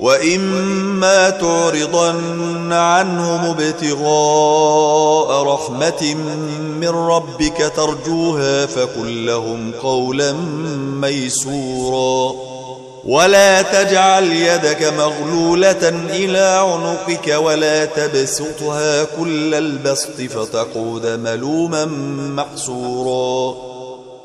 وإما تعرضن عنهم ابتغاء رحمة من ربك ترجوها فقل لهم قولا ميسورا ولا تجعل يدك مغلولة إلى عنقك ولا تبسطها كل البسط فتقود ملوما محسورا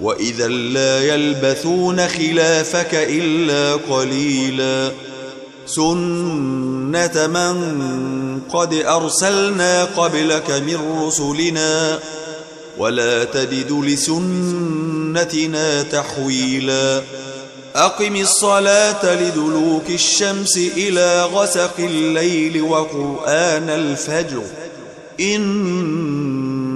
وإذا لا يلبثون خلافك إلا قليلا سنة من قد أرسلنا قبلك من رسلنا ولا تجد لسنتنا تحويلا أقم الصلاة لدلوك الشمس إلى غسق الليل وقرآن الفجر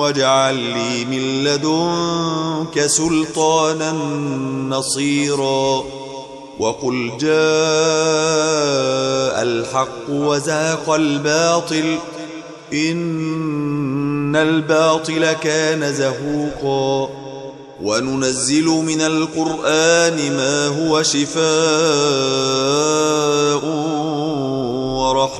واجعل لي من لدنك سلطانا نصيرا. وقل جاء الحق وزاق الباطل. إن الباطل كان زهوقا. وننزل من القرآن ما هو شفاء.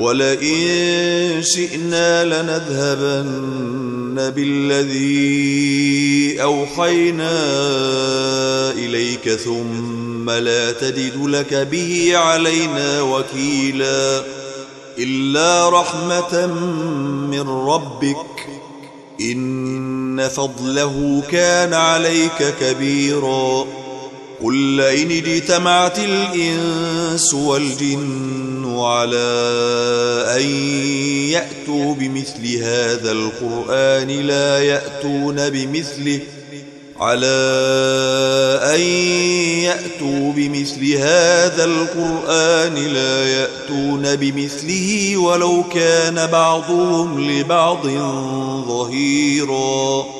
ولئن شئنا لنذهبن بالذي أوحينا إليك ثم لا تجد لك به علينا وكيلا إلا رحمة من ربك إن فضله كان عليك كبيرا قل لئن اجتمعت الإنس والجن على أن يأتوا بمثل هذا القرآن لا يأتون بمثله على أن يأتوا بمثل هذا القرآن لا يأتون بمثله ولو كان بعضهم لبعض ظهيرا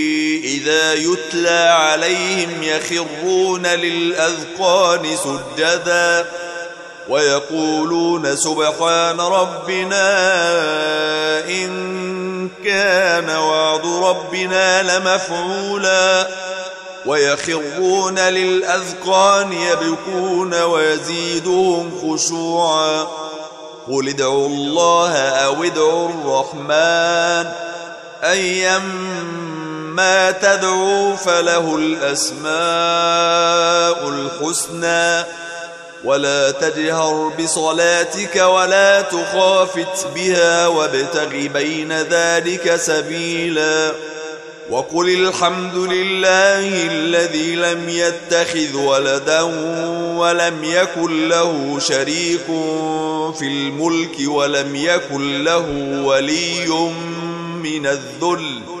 إذا يتلى عليهم يخرون للأذقان سجدا ويقولون سبحان ربنا إن كان وعد ربنا لمفعولا ويخرون للأذقان يبكون ويزيدهم خشوعا قل ادعوا الله أو ادعوا الرحمن أيما تدعوا فله الأسماء الحسنى ولا تجهر بصلاتك ولا تخافت بها وابتغ بين ذلك سبيلا وقل الحمد لله الذي لم يتخذ ولدا ولم يكن له شريك في الملك ولم يكن له ولي من الذل